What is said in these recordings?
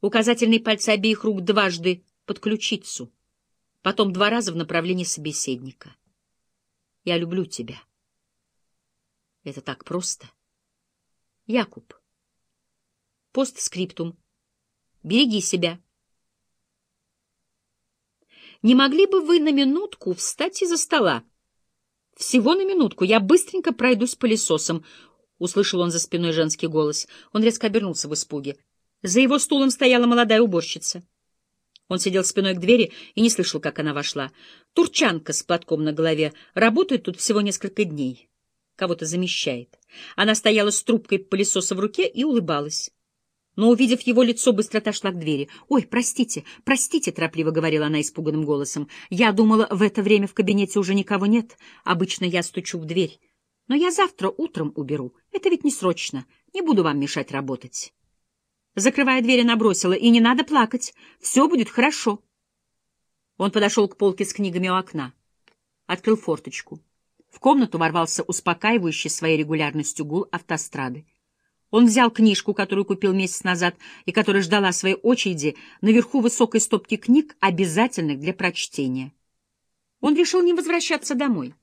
Указательные пальцы обеих рук дважды под ключицу, потом два раза в направлении собеседника. «Я люблю тебя». Это так просто. Якуб. Постскриптум. Береги себя. Не могли бы вы на минутку встать из-за стола? Всего на минутку. Я быстренько пройдусь пылесосом. Услышал он за спиной женский голос. Он резко обернулся в испуге. За его стулом стояла молодая уборщица. Он сидел спиной к двери и не слышал, как она вошла. Турчанка с платком на голове работает тут всего несколько дней. Кого-то замещает. Она стояла с трубкой пылесоса в руке и улыбалась но, увидев его лицо, быстро отошла к двери. «Ой, простите, простите», — торопливо говорила она испуганным голосом. «Я думала, в это время в кабинете уже никого нет. Обычно я стучу в дверь. Но я завтра утром уберу. Это ведь не срочно. Не буду вам мешать работать». Закрывая дверь, она бросила. «И не надо плакать. Все будет хорошо». Он подошел к полке с книгами у окна. Открыл форточку. В комнату ворвался успокаивающий своей регулярностью гул автострады. Он взял книжку, которую купил месяц назад и которая ждала своей очереди наверху высокой стопки книг, обязательных для прочтения. Он решил не возвращаться домой.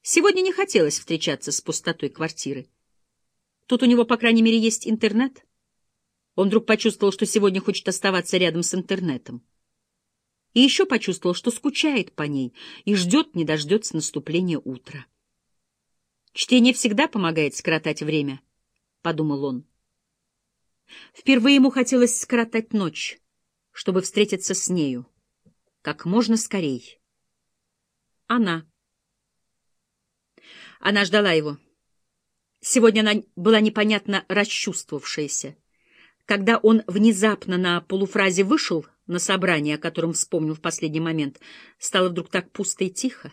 Сегодня не хотелось встречаться с пустотой квартиры. Тут у него, по крайней мере, есть интернет. Он вдруг почувствовал, что сегодня хочет оставаться рядом с интернетом. И еще почувствовал, что скучает по ней и ждет, не дождется наступления утра. Чтение всегда помогает скоротать время —— подумал он. Впервые ему хотелось скоротать ночь, чтобы встретиться с нею. Как можно скорей. Она. Она ждала его. Сегодня она была непонятно расчувствовавшаяся. Когда он внезапно на полуфразе вышел на собрание, о котором вспомнил в последний момент, стало вдруг так пусто и тихо.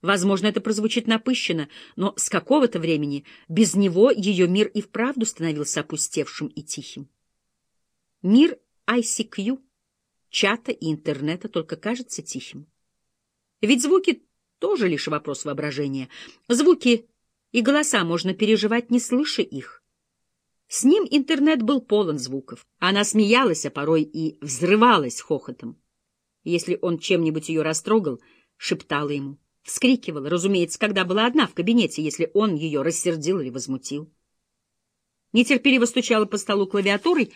Возможно, это прозвучит напыщенно, но с какого-то времени без него ее мир и вправду становился опустевшим и тихим. Мир ICQ, чата и интернета только кажется тихим. Ведь звуки тоже лишь вопрос воображения. Звуки и голоса можно переживать, не слыша их. С ним интернет был полон звуков. Она смеялась, а порой и взрывалась хохотом. Если он чем-нибудь ее растрогал, шептала ему — Вскрикивала, разумеется, когда была одна в кабинете, если он ее рассердил или возмутил. Нетерпеливо стучала по столу клавиатурой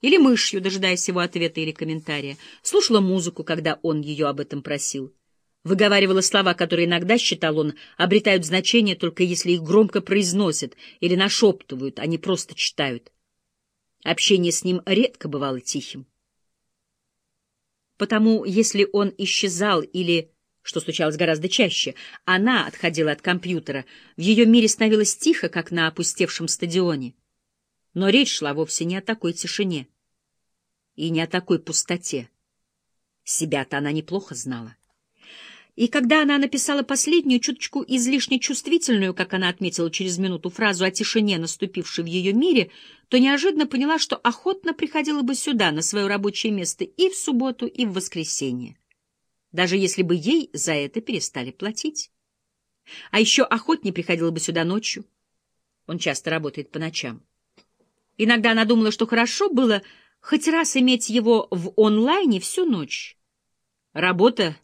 или мышью, дожидаясь его ответа или комментария. Слушала музыку, когда он ее об этом просил. Выговаривала слова, которые иногда, считал он, обретают значение только если их громко произносят или нашептывают, а не просто читают. Общение с ним редко бывало тихим. Потому, если он исчезал или что случалось гораздо чаще. Она отходила от компьютера. В ее мире становилось тихо, как на опустевшем стадионе. Но речь шла вовсе не о такой тишине и не о такой пустоте. Себя-то она неплохо знала. И когда она написала последнюю, чуточку излишне чувствительную, как она отметила через минуту, фразу о тишине, наступившей в ее мире, то неожиданно поняла, что охотно приходила бы сюда, на свое рабочее место, и в субботу, и в воскресенье даже если бы ей за это перестали платить. А еще охотнее приходила бы сюда ночью. Он часто работает по ночам. Иногда она думала, что хорошо было хоть раз иметь его в онлайне всю ночь. Работа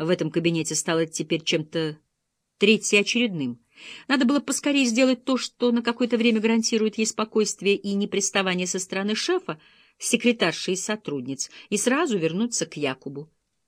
в этом кабинете стала теперь чем-то третьеочередным. Надо было поскорее сделать то, что на какое-то время гарантирует ей спокойствие и неприставание со стороны шефа, секретарши и сотрудниц, и сразу вернуться к Якубу.